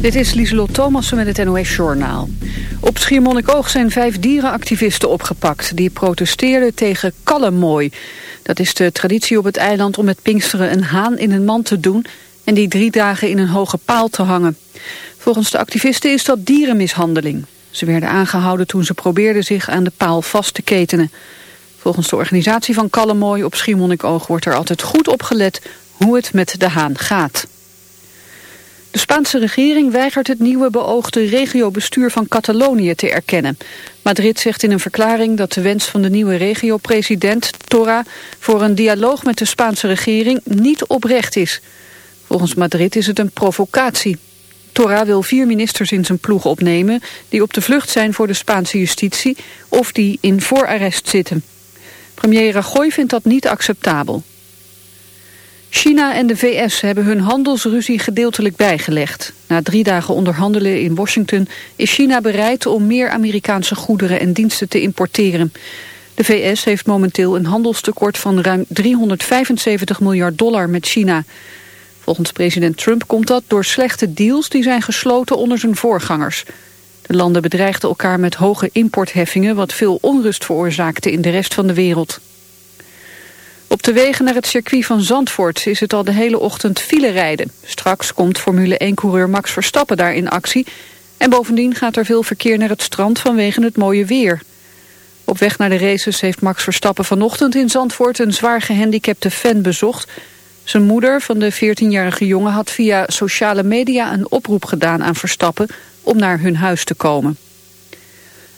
Dit is Lieselot Thomassen met het NOS-journaal. Op Schiermonnikoog zijn vijf dierenactivisten opgepakt... die protesteerden tegen kallemooi. Dat is de traditie op het eiland om met Pinksteren een haan in een mand te doen... en die drie dagen in een hoge paal te hangen. Volgens de activisten is dat dierenmishandeling. Ze werden aangehouden toen ze probeerden zich aan de paal vast te ketenen. Volgens de organisatie van Kallemooi op Schiermonnikoog wordt er altijd goed opgelet hoe het met de haan gaat. De Spaanse regering weigert het nieuwe beoogde regiobestuur van Catalonië te erkennen. Madrid zegt in een verklaring dat de wens van de nieuwe regio-president, Torra, voor een dialoog met de Spaanse regering niet oprecht is. Volgens Madrid is het een provocatie. Torra wil vier ministers in zijn ploeg opnemen die op de vlucht zijn voor de Spaanse justitie of die in voorarrest zitten. Premier Rajoy vindt dat niet acceptabel. China en de VS hebben hun handelsruzie gedeeltelijk bijgelegd. Na drie dagen onderhandelen in Washington is China bereid om meer Amerikaanse goederen en diensten te importeren. De VS heeft momenteel een handelstekort van ruim 375 miljard dollar met China. Volgens president Trump komt dat door slechte deals die zijn gesloten onder zijn voorgangers. De landen bedreigden elkaar met hoge importheffingen wat veel onrust veroorzaakte in de rest van de wereld. Op de wegen naar het circuit van Zandvoort is het al de hele ochtend file rijden. Straks komt Formule 1-coureur Max Verstappen daar in actie. En bovendien gaat er veel verkeer naar het strand vanwege het mooie weer. Op weg naar de races heeft Max Verstappen vanochtend in Zandvoort... een zwaar gehandicapte fan bezocht. Zijn moeder van de 14-jarige jongen had via sociale media een oproep gedaan aan Verstappen... om naar hun huis te komen.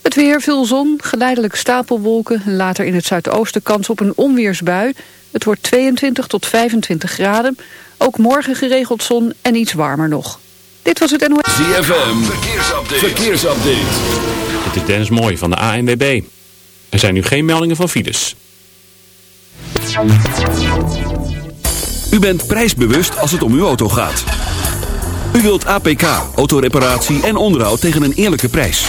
Het weer, veel zon, geleidelijk stapelwolken... en later in het zuidoosten kans op een onweersbui. Het wordt 22 tot 25 graden. Ook morgen geregeld zon en iets warmer nog. Dit was het NOS. ZFM, verkeersupdate. verkeersupdate. Het is Dennis Mooi van de ANWB. Er zijn nu geen meldingen van files. U bent prijsbewust als het om uw auto gaat. U wilt APK, autoreparatie en onderhoud tegen een eerlijke prijs.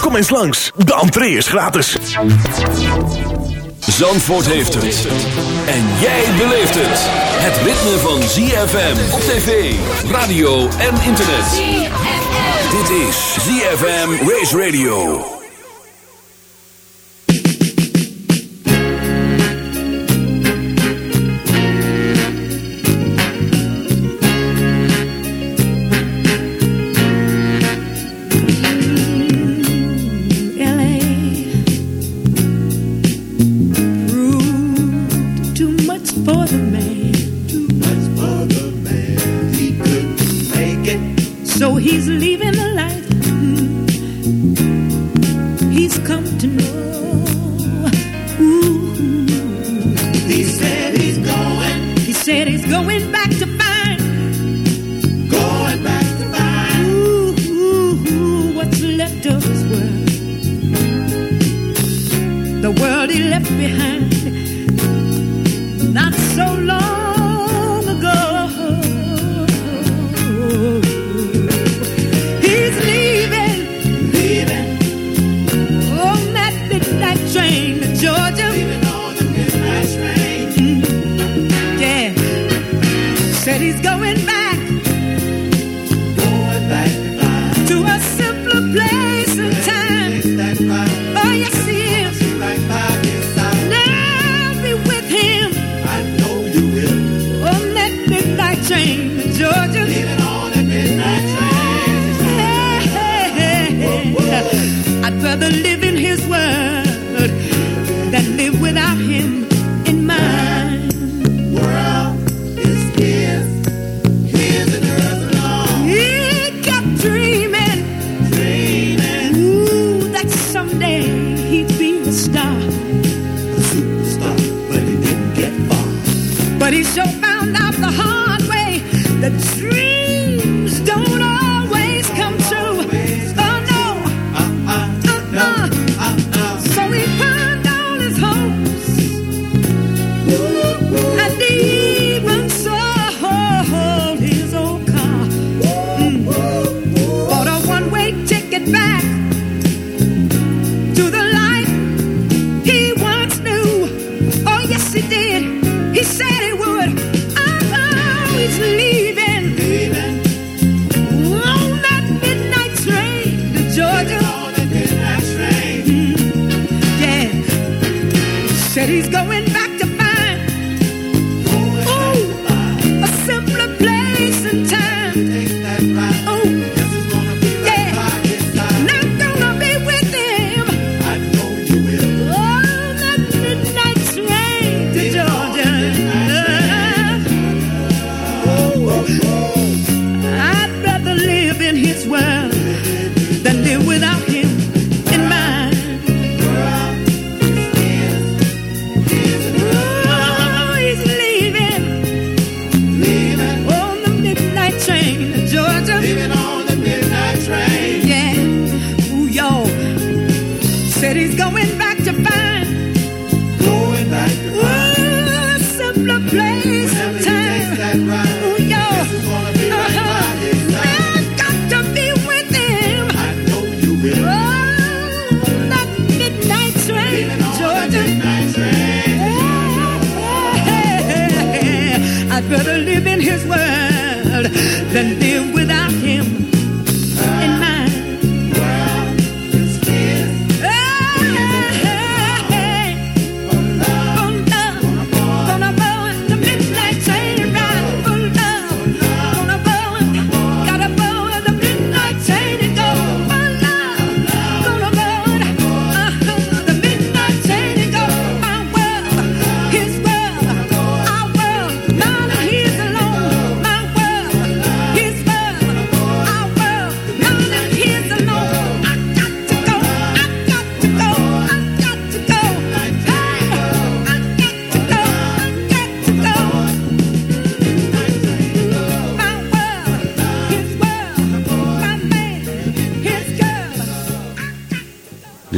Kom eens langs, de entree is gratis. Zandvoort heeft het. En jij beleeft het. Het ritme van ZFM op tv, radio en internet. Dit is ZFM Race Radio.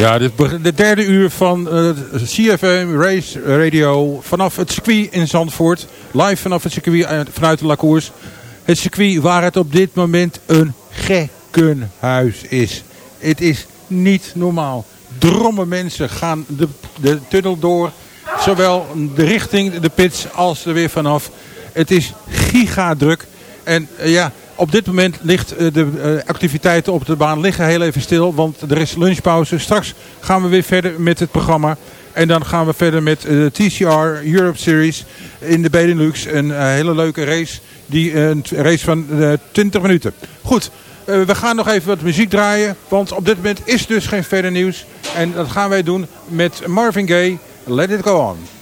Ja, dit de derde uur van eh, uh, CFM Race Radio vanaf het circuit in Zandvoort. Live vanaf het circuit eh, vanuit de Lacours. Het circuit waar het op dit moment een gekkenhuis is. Het is niet normaal. Dromme mensen gaan de, de tunnel door. Zowel de richting de pits als er weer vanaf. Het is gigadruk. En eh, ja, op dit moment ligt eh, de eh, activiteiten op de baan liggen heel even stil. Want er is lunchpauze. Straks gaan we weer verder met het programma. En dan gaan we verder met eh, de TCR Europe Series in de Benelux. Een hele leuke race. Die, een race van 20 minuten. Goed, we gaan nog even wat muziek draaien. Want op dit moment is dus geen verder nieuws. En dat gaan wij doen met Marvin Gaye. Let it go on.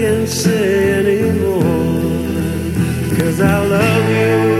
can say anymore. Cause I love you.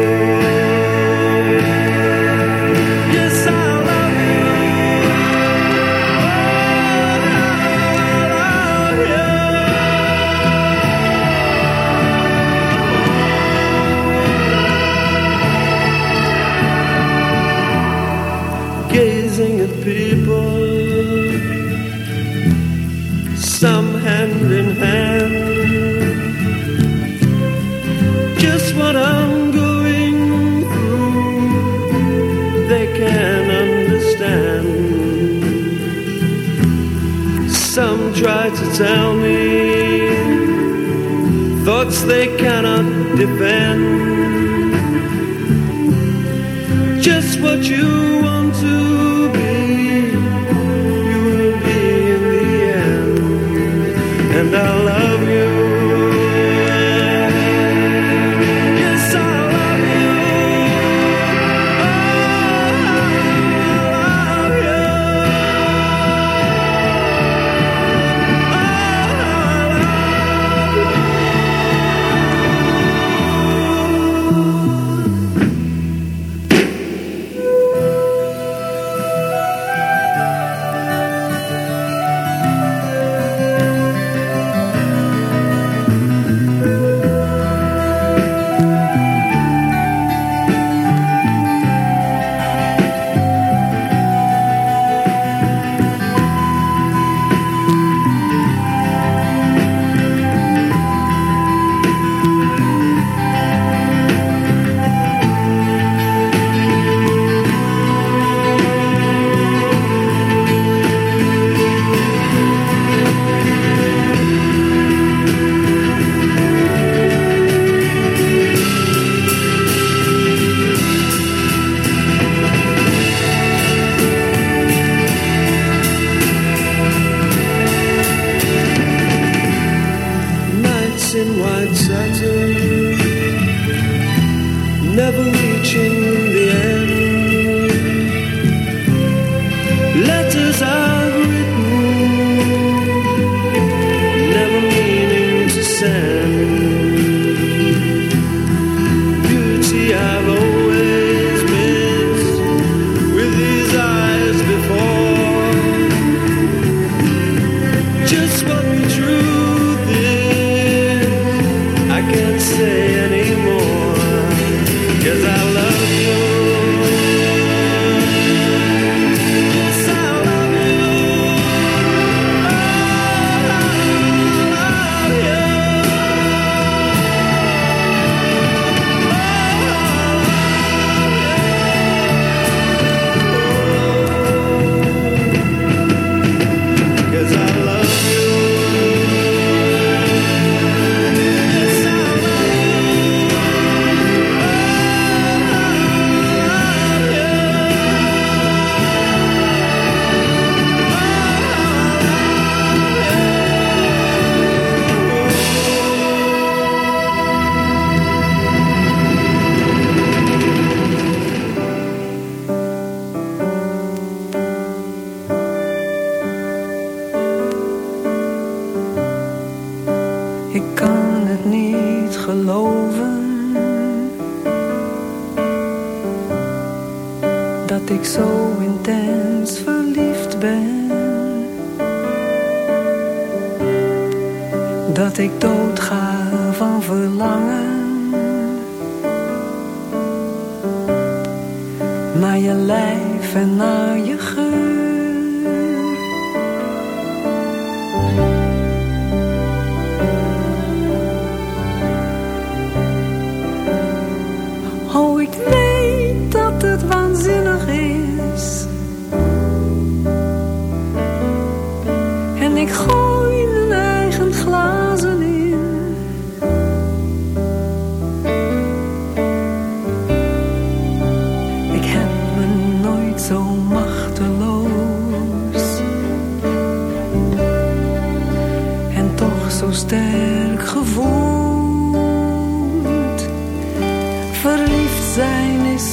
tell me thoughts they cannot defend. Just what you want to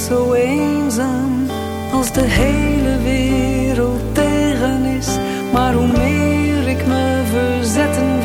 zo eenzaam als de hele wereld tegen is. Maar hoe meer ik me verzetten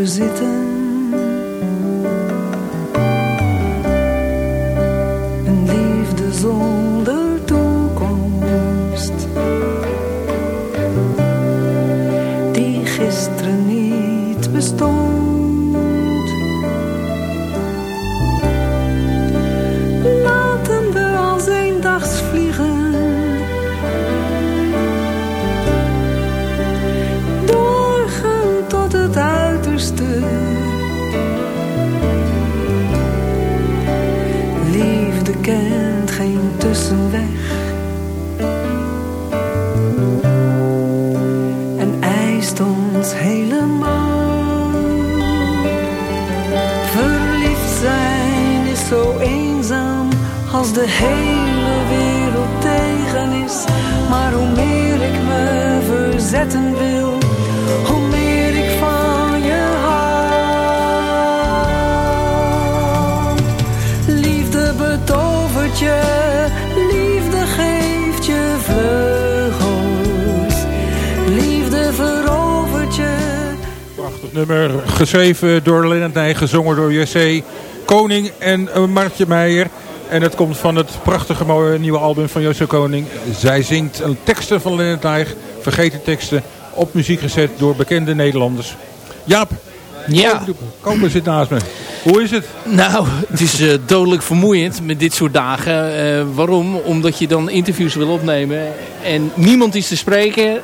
feux éteints weg. En eist ons helemaal. Verliefd zijn is zo eenzaam als de hele wereld tegen is. Maar hoe meer ik me verzetten wil, hoe meer ik van je hou. Liefde betovert je. nummer geschreven door Lennart Nij, gezongen door Jesse Koning en eh, Martje Meijer. En het komt van het prachtige mooie nieuwe album van Joost Koning. Zij zingt teksten van Lennart Nijg, vergeten teksten, op muziek gezet door bekende Nederlanders. Jaap, ja. Komen zit naast me. Hoe is het? Nou, het is eh, dodelijk vermoeiend met dit soort dagen. Eh, waarom? Omdat je dan interviews wil opnemen en niemand is te spreken.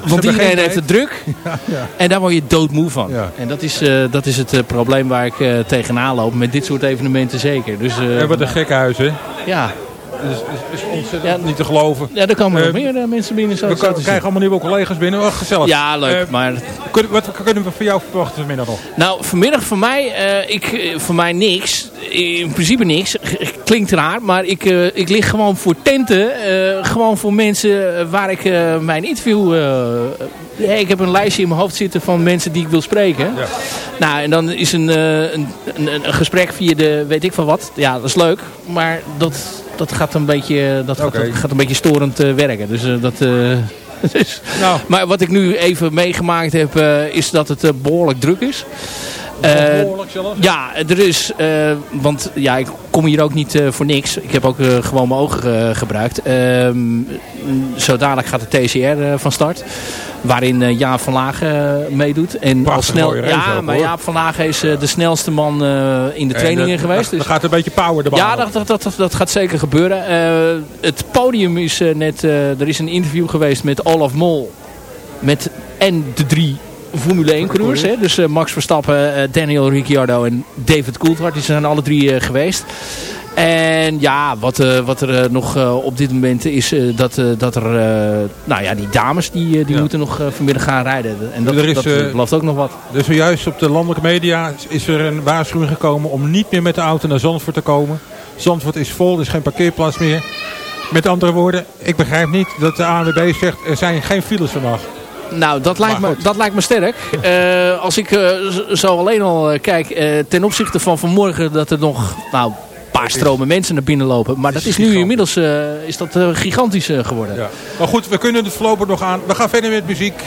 Want hebben iedereen heeft het druk. ja. En daar word je doodmoe van. Ja. En dat is, eh, dat is het eh, probleem waar ik eh, tegenaan loop. Met dit soort evenementen zeker. Dus, eh, En wat een gekke huis, hè? ja. Is, is, is ontzettend niet te geloven. ja, er komen nog Eh, meer eh, mensen binnen. Zo, We, zo te zien. krijgen allemaal nieuwe collega's binnen. Oh, gezellig. Ja, leuk. Eh, maar Kunnen- wat kunnen we van jou verwachten vanmiddag nog? Nou, vanmiddag voor mij, eh, ik, eh, voor mij niks. In principe niks. Klinkt raar, maar ik, ik lig gewoon voor tenten. gewoon voor mensen waar ik mijn interview... ik heb een lijstje in mijn hoofd zitten van mensen die ik wil spreken. Ja. Nou, en dan is een, een, een, een gesprek via de weet ik van wat. Ja, dat is leuk. Maar dat, dat, gaat, een beetje, dat, gaat, dat gaat een beetje storend eh, werken. Dus eh, dat... eh, dus, Nou. maar wat ik nu even meegemaakt heb, eh, is dat het eh, behoorlijk druk is. Eh, ja, er is, eh, want ja, ik kom hier ook niet eh, voor niks. Ik heb ook eh, gewoon mijn ogen eh, gebruikt. Ehm zo dadelijk gaat de TCR eh, van start. Waarin eh, Jaap van Lagen meedoet. En al snel, ja, ook, maar. Jaap van Lagen is eh, de snelste man eh, in de trainingen En, geweest. Dus gaat een beetje power de baan ja, dat, dat, dat, dat, dat gaat zeker gebeuren. Eh, het podium is net... eh, er is een interview geweest met Olaf Met en de drie Formule 1 coureurs. Hè? Dus eh, Max Verstappen, eh, Daniel Ricciardo en David Coulthard. Die zijn alle drie eh, geweest. En ja, wat, eh, wat er eh, nog eh, op dit moment is eh, dat, eh, dat er... eh, nou ja, die dames die, eh, die Ja. moeten nog eh, vanmiddag gaan rijden. En dat, is, dat eh, belooft ook nog wat. Dus zojuist op de landelijke media is er een waarschuwing gekomen om niet meer met de auto naar Zandvoort te komen. Zandvoort is vol, er is geen parkeerplaats meer. Met andere woorden, ik begrijp niet dat de ANWB zegt er zijn geen files vandaag. Nou, dat lijkt, me, dat lijkt me sterk. Eh, als ik z- zo alleen al eh, kijk, ten opzichte van vanmorgen dat er nog nou, een paar stromen mensen naar binnen lopen. Maar dat is nu inmiddels is dat, gigantisch geworden. Ja. Maar goed, we kunnen het voorlopig nog aan. We gaan verder met muziek.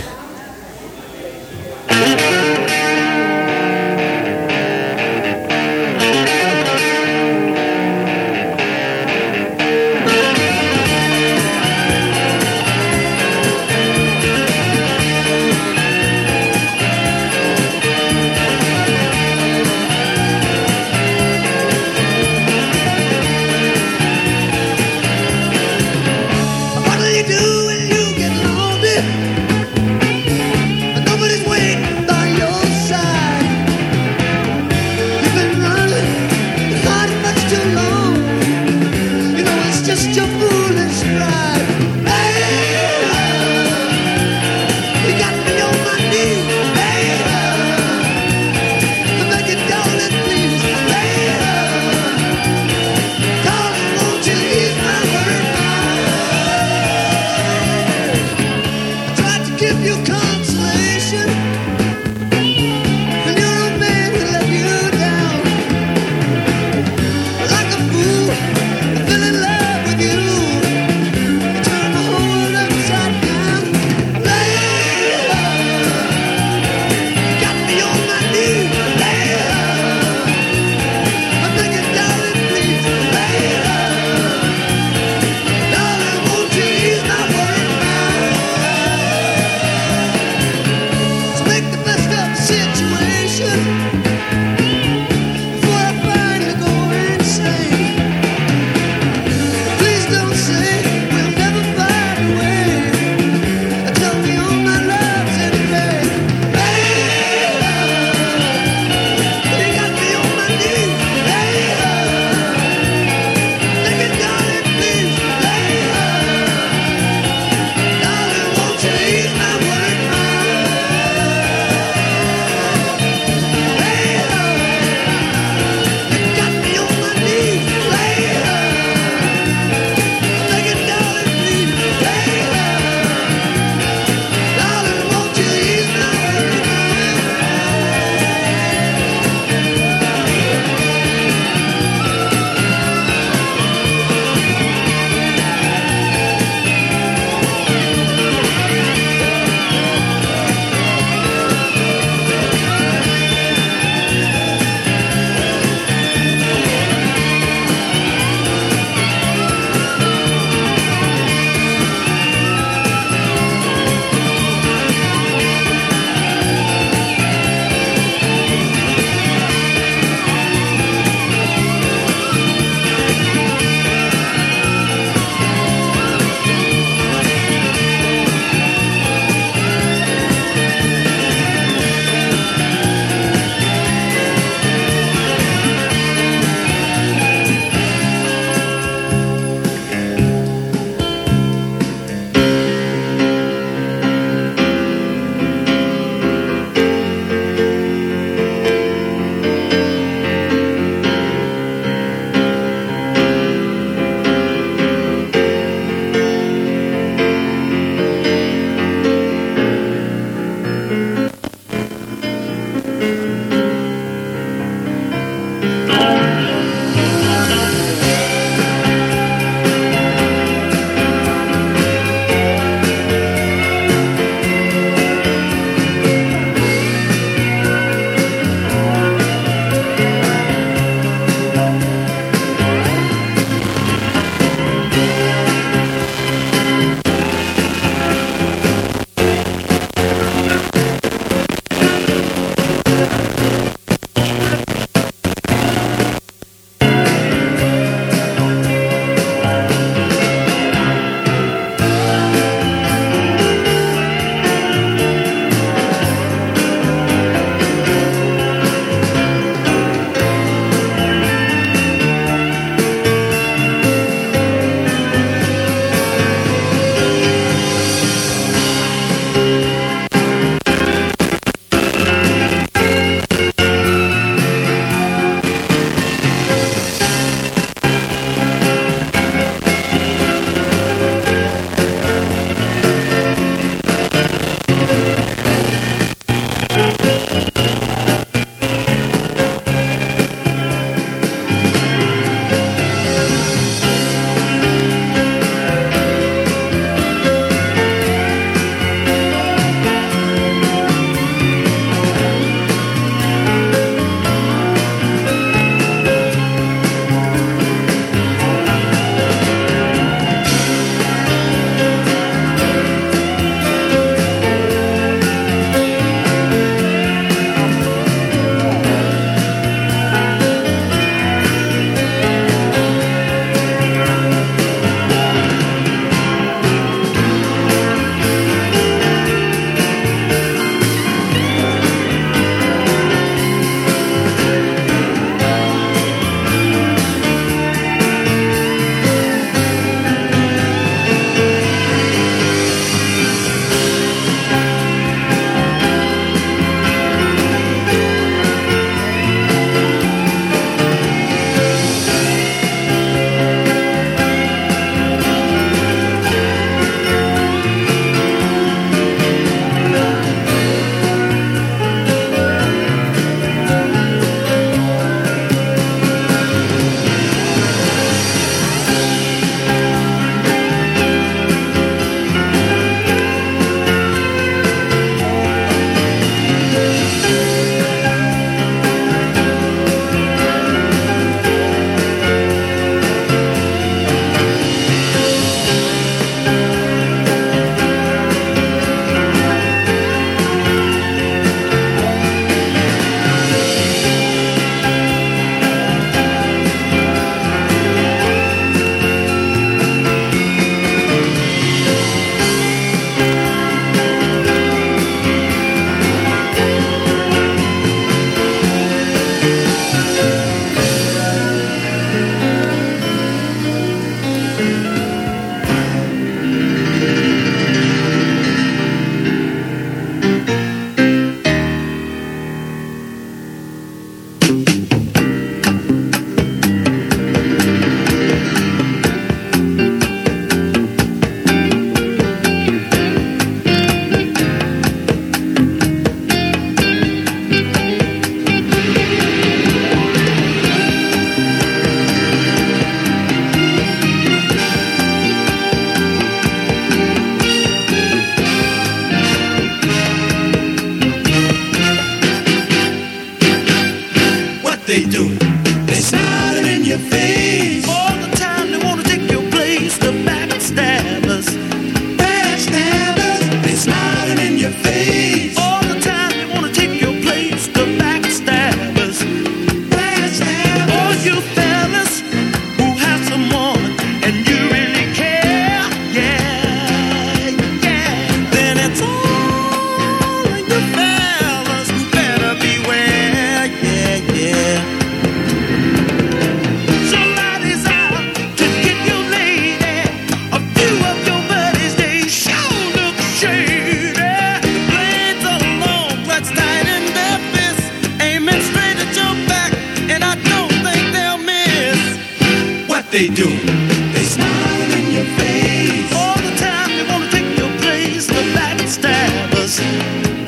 They do? They smile in your face. All the time they wanna take your place. The backstabbers.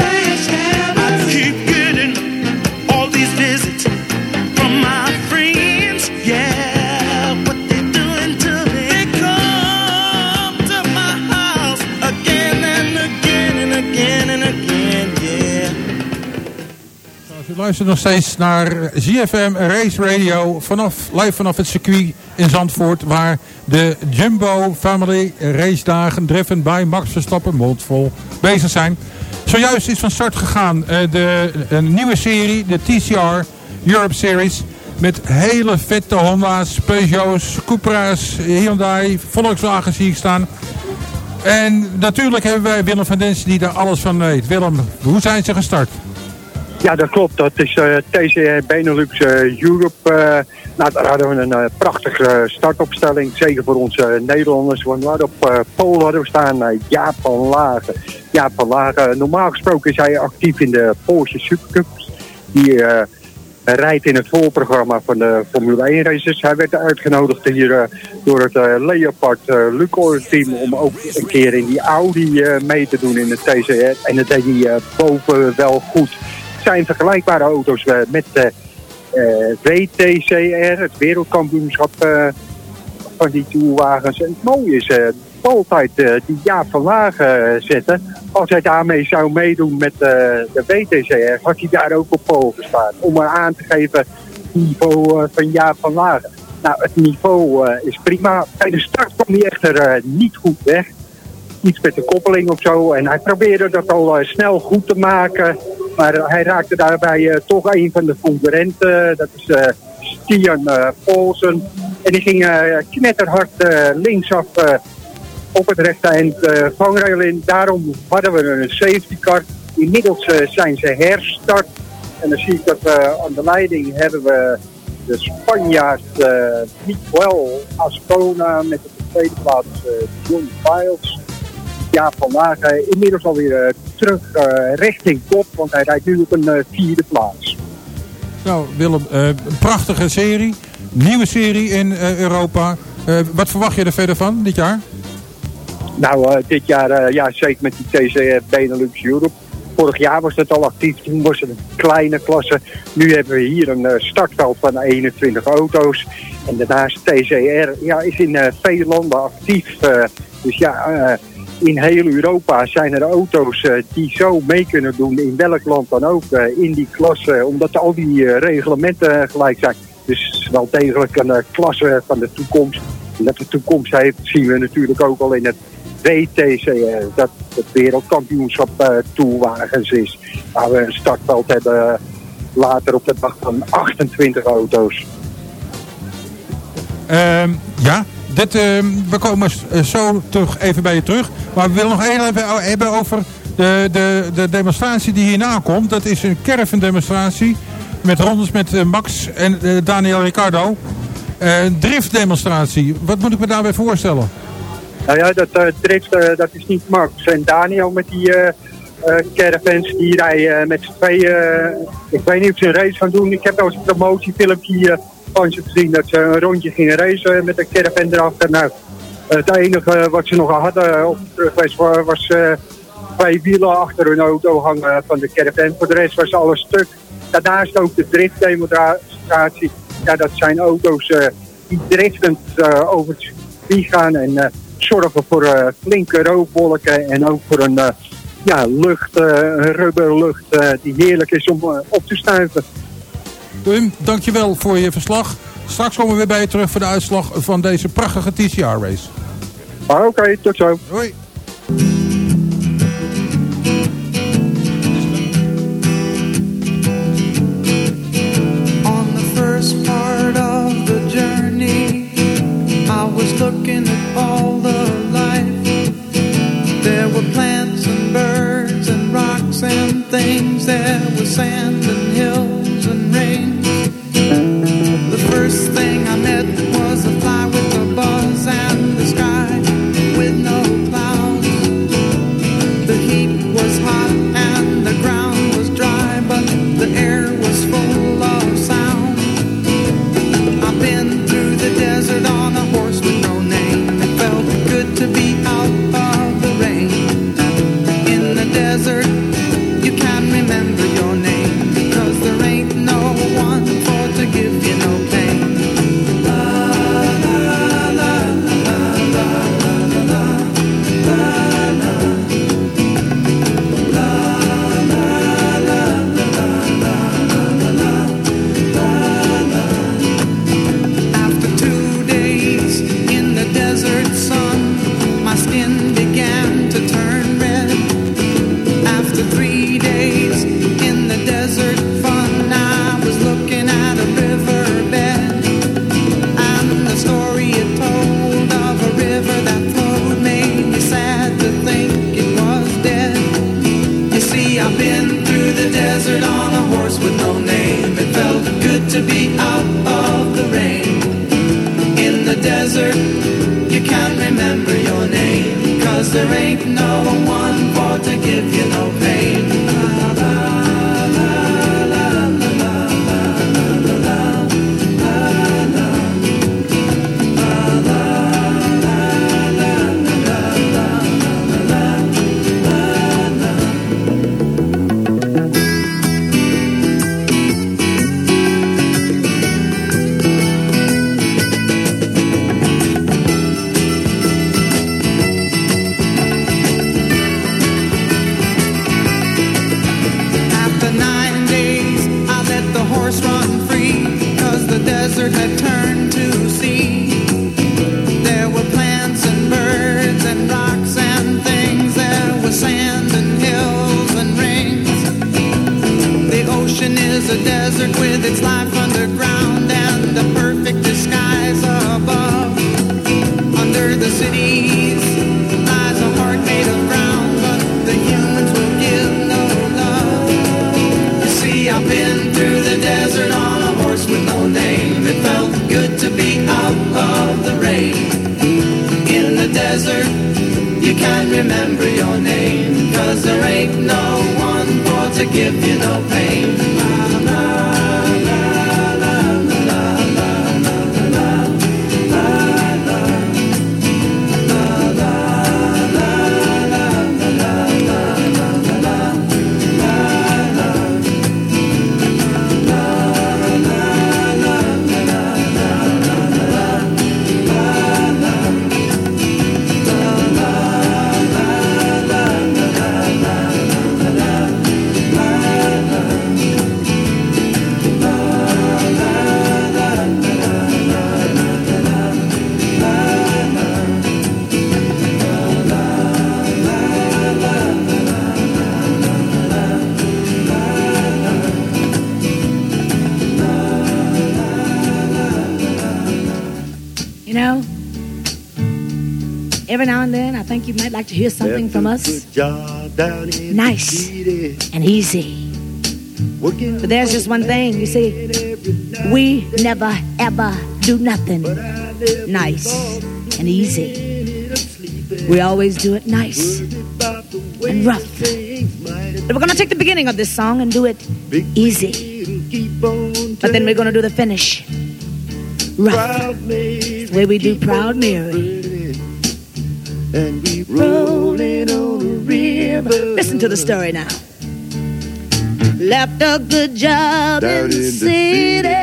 Backstabbers. I keep getting all these visits from my friends. Yeah, what they doing to me? They come to my house again and again and again and again. Yeah. U luistert nog steeds naar ZFM Race Radio vanaf, live vanaf het circuit in Zandvoort. Waar de Jumbo Family Race Dagen driven bij Max Verstappen mondvol bezig zijn. Zojuist is van start gegaan eh, de, een nieuwe serie, de TCR Europe Series. Met hele vette Honda's, Peugeot's, Cupra's, Hyundai, Volkswagen zie ik staan. En natuurlijk hebben wij Willem van Densen die daar alles van weet. Willem, hoe zijn ze gestart? Ja, dat klopt. Dat is eh, TCR Benelux eh, Europe. eh, nou, daar hadden we een prachtige startopstelling. Zeker voor onze Nederlanders. Want we hadden op Polen hadden we staan Jaap van Lagen. Jaap van Lagen, normaal gesproken is hij actief in de Porsche Supercups. Die rijdt in het voorprogramma van de Formule 1 races. Hij werd uitgenodigd hier door het Leopard Lukoil team om ook een keer in die Audi mee te doen in de TCR. En dat deed hij boven wel goed. Zijn vergelijkbare auto's eh, met de WTCR, het wereldkampioenschap eh, van die toerwagens. En het mooie is, eh altijd eh, die Jaap van Lagen zetten. Als hij daarmee zou meedoen met eh, de WTCR, had hij daar ook op pol gestaan. Om aan te geven niveau eh, van Jaap van Lagen. Nou, het niveau eh, is prima. Bij de start kwam hij echter eh, niet goed weg. Iets met de koppeling of zo. En hij probeerde dat al eh, snel goed te maken. Maar hij raakte daarbij eh, toch een van de concurrenten. Dat is eh Stian eh Paulsen. En die ging eh, knetterhard eh, linksaf eh, op het rechte eind eh, vangrail in. Daarom hadden we een safety car. Inmiddels eh, zijn ze herstart. En dan zie ik dat we aan de leiding hebben we de Spanjaard eh Miguel Ascona met de tweede plaats eh, John Biles. Ja, vandaag eh, inmiddels alweer eh, terug eh, richting top, want hij rijdt nu op een eh, vierde plaats. Nou, Willem, eh, een prachtige serie. Nieuwe serie in Europa. Wat verwacht je er verder van dit jaar? Nou, dit jaar, ja, zeker met die TCR Benelux Europe. Vorig jaar was het al actief, toen was het een kleine klasse. Nu hebben we hier een startveld van 21 auto's. En daarnaast TCR ja, is in eh, veel landen actief. dus ja, in heel Europa zijn er auto's eh, die zo mee kunnen doen, in welk land dan ook, eh, in die klasse. Omdat al die eh, reglementen gelijk zijn. Dus wel degelijk een klasse van de toekomst. En dat de toekomst heeft, zien we natuurlijk ook al in het WTCR. Dat het wereldkampioenschap toerwagens is. Waar we een startveld hebben later op de dag van 28 auto's. Ehm, ja, ehm, we komen eh, zo terug even bij je terug. Maar we willen nog even hebben over de, de, de demonstratie die hierna komt. Dat is een caravan demonstratie met rondes met eh, Max en eh, Daniel Ricardo. Eh, driftdemonstratie. Wat moet ik me daarbij voorstellen? Nou ja, dat eh, drift, eh, dat is niet Max. En Daniel met die eh, eh, caravans, die rijden eh, met z'n tweeën. eh, ik weet niet of ze een race gaan doen. Ik heb wel eens een promotiefilmpje eh, ze gezien dat ze een rondje gingen racen met een caravan erachter. Nou, het enige wat ze nog hadden op de terugweg wa- was eh, twee wielen achter hun auto hangen van de caravan. Voor de rest was alles stuk. Daarnaast ook de driftdemonstratie. Ja, dat zijn auto's eh, die driftend eh, over het circuit gaan en eh, zorgen voor eh, flinke rookwolken en ook voor een eh, ja, lucht, eh, rubberlucht eh, die heerlijk is om eh, op te snuiven. Wim, dankjewel voor je verslag. Straks komen we weer bij je terug voor de uitslag van deze prachtige TCR-race. Oké, tot zo. Hoi. On Every now and then, I think you might like to hear something from us. Nice and easy. But there's just one thing, you see, we never ever do nothing nice and easy. We always do it nice and rough. But we're going to take the beginning of this song and do it easy. But then we're going to do the finish rough. The way we do Proud Mary and we rolling on the river. Listen to the story now. Left a good job Down in, the, city.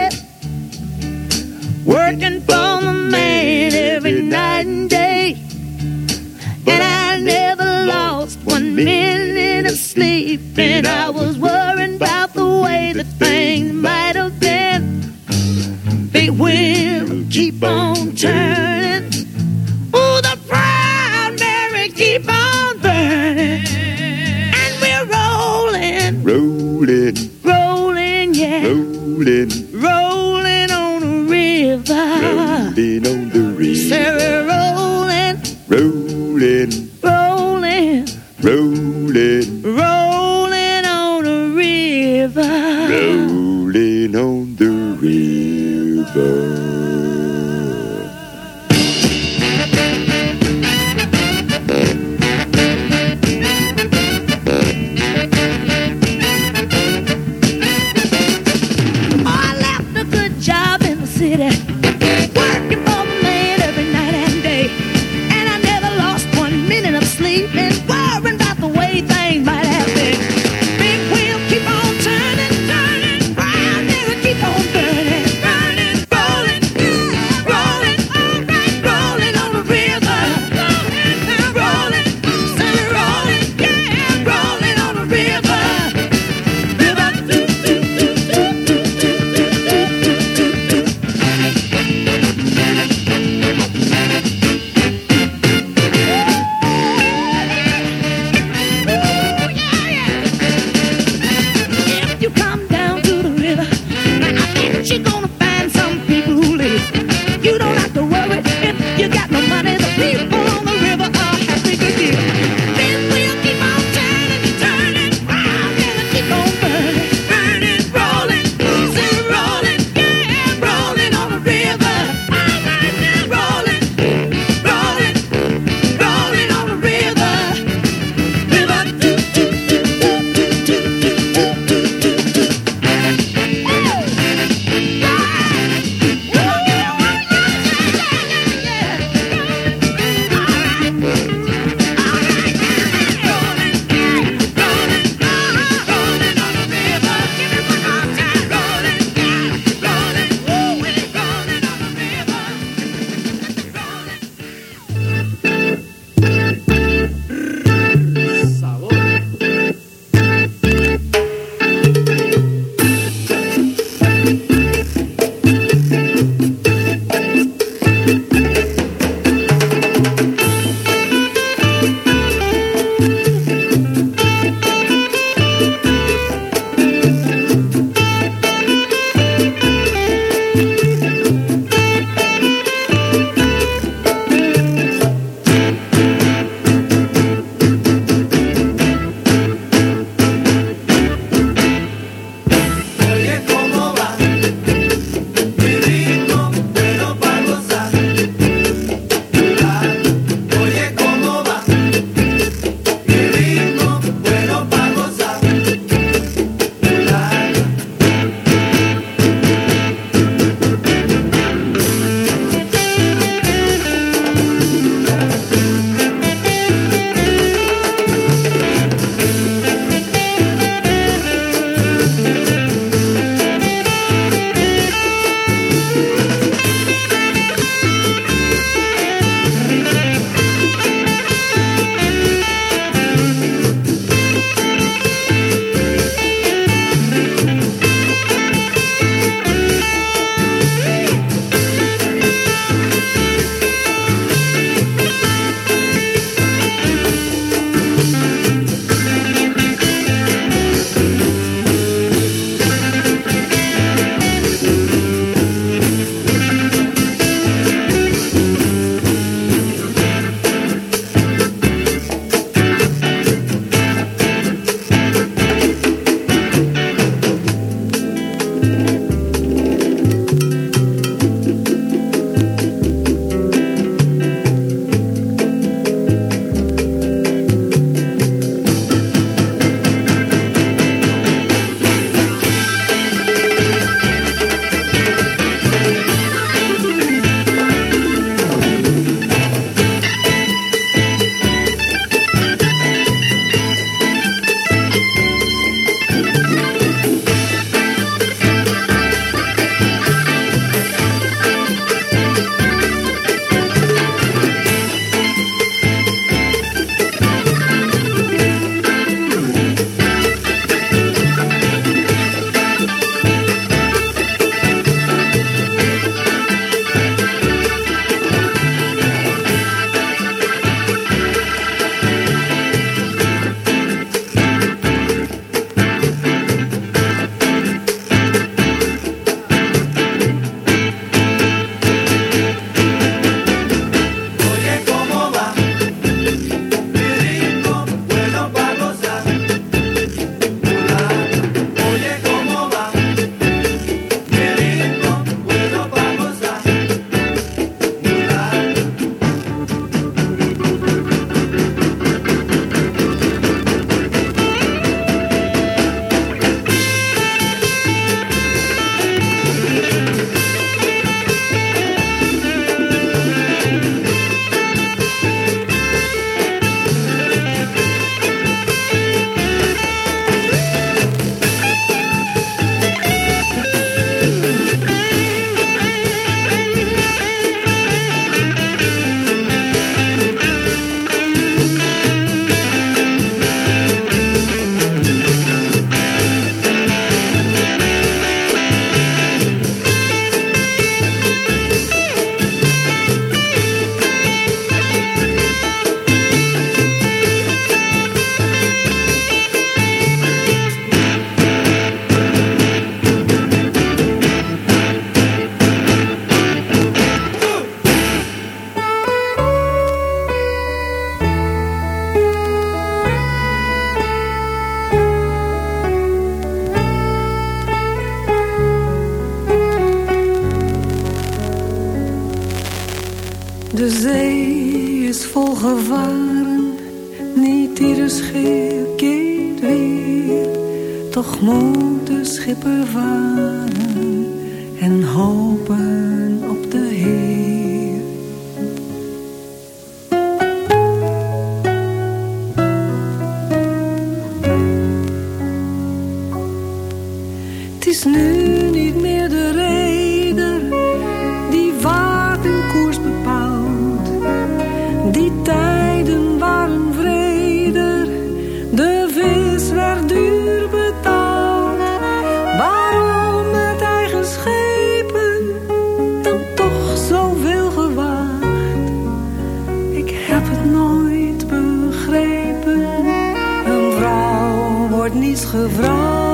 Niets gevraagd.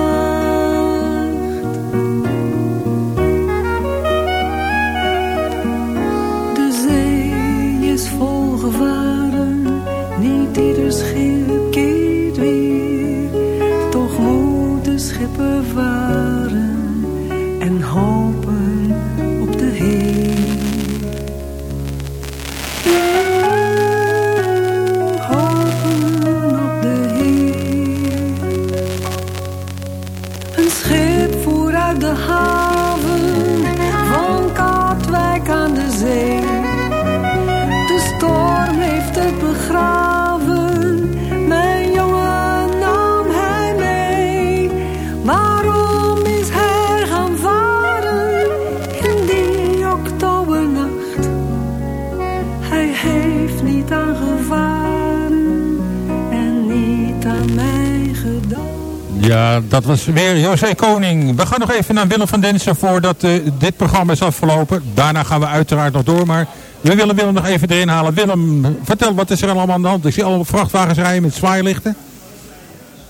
Was weer José Koning. We gaan nog even naar Willem van Densen voordat eh, dit programma is afgelopen. Daarna gaan we uiteraard nog door, maar we willen Willem nog even erin halen. Willem, vertel, wat is er allemaal aan de hand? Ik zie allemaal vrachtwagens rijden met zwaailichten.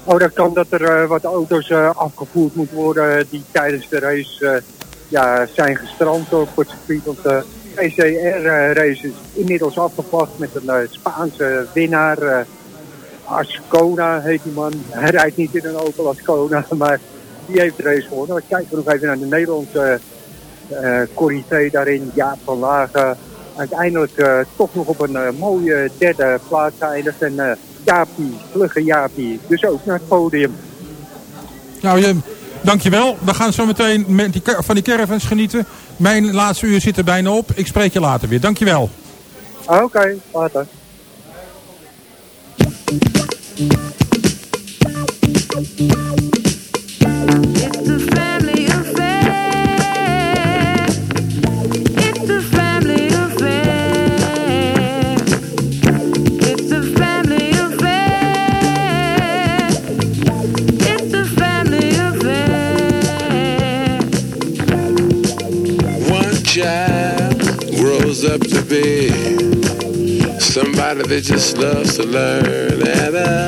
Oh, dat kan dat er eh, wat auto's eh, afgevoerd moeten worden die tijdens de race ja, zijn gestrand op het circuit. Want de PCR-race is inmiddels afgepast met een Spaanse winnaar. Ascona heet die man. Hij rijdt niet in een Opel Ascona, maar die heeft de race gewonnen. We kijken nog even naar de Nederlandse Corité daarin, Jaap van Lagen. Uiteindelijk eh, toch nog op een mooie derde plaats eindigt. En eh Jaapie, vlugge Jaapie, dus ook naar het podium. Nou, je, dankjewel. We gaan zo meteen met die, van die caravans genieten. Mijn laatste uur zit er bijna op. Ik spreek je later weer. Dankjewel. Oké, later. That just loves to learn, and uh,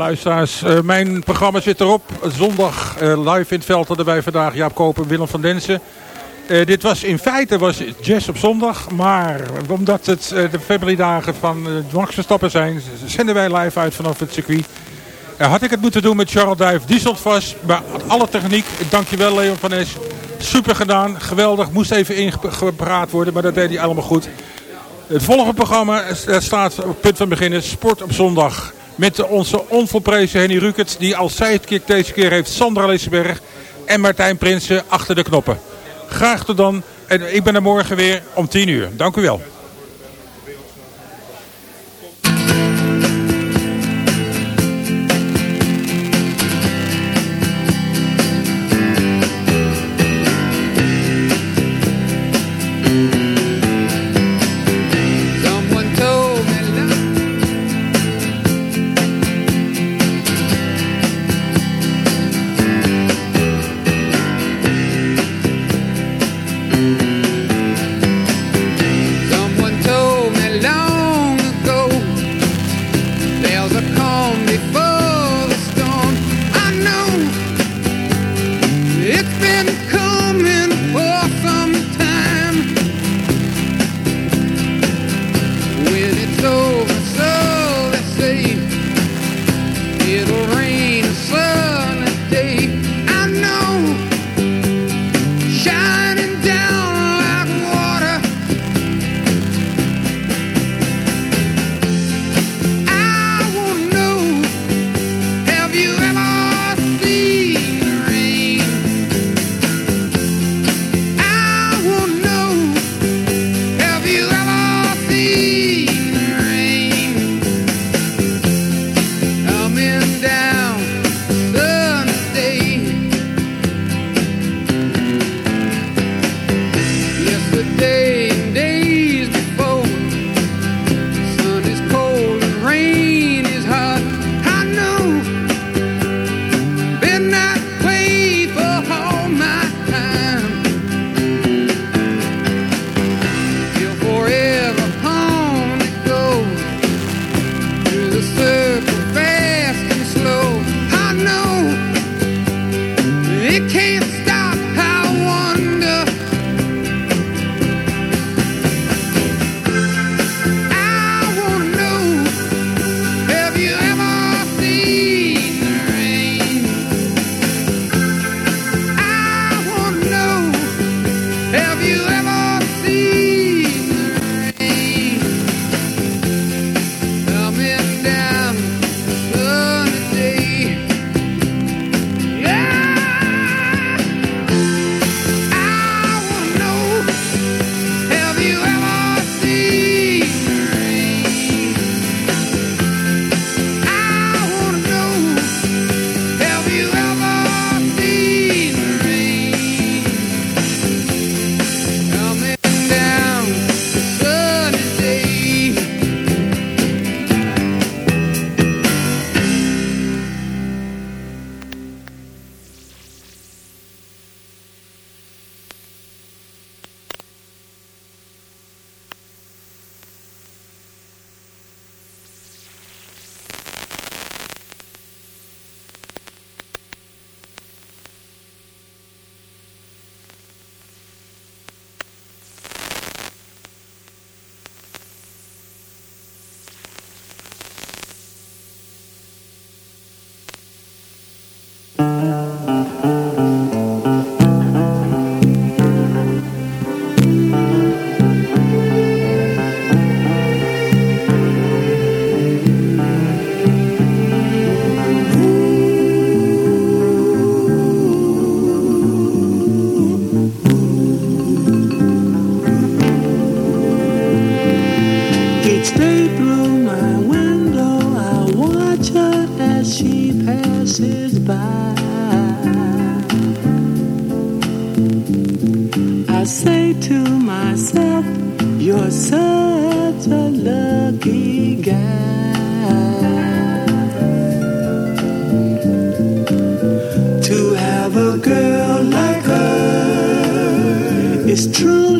Luisteraars, eh, mijn programma zit erop. Zondag eh, live in het veld hadden wij vandaag Jaap Koper en Willem van Densen. Eh, dit was in feite was jazz op zondag, maar omdat het de Februari-dagen van Max Verstappen zijn, zenden wij live uit vanaf het circuit. Had ik het moeten doen met Charles Duif, die stond vast, maar alle techniek. Dankjewel Leon van Es, super gedaan, geweldig, moest even ingepraat worden, maar dat deed hij allemaal goed. Het volgende programma staat op punt van beginnen, Sport op zondag. Met onze onvolprezen Henny Rukert, die als sidekick deze keer heeft Sandra Leesenberg en Martijn Prinsen achter de knoppen. Graag tot dan. En ik ben er morgen weer om 10 uur. Dank u wel. Myself, You're such a lucky guy. To have a girl like her is truly